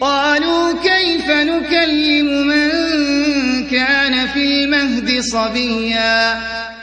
قالوا كيف نكلم من كان في المهد صبيا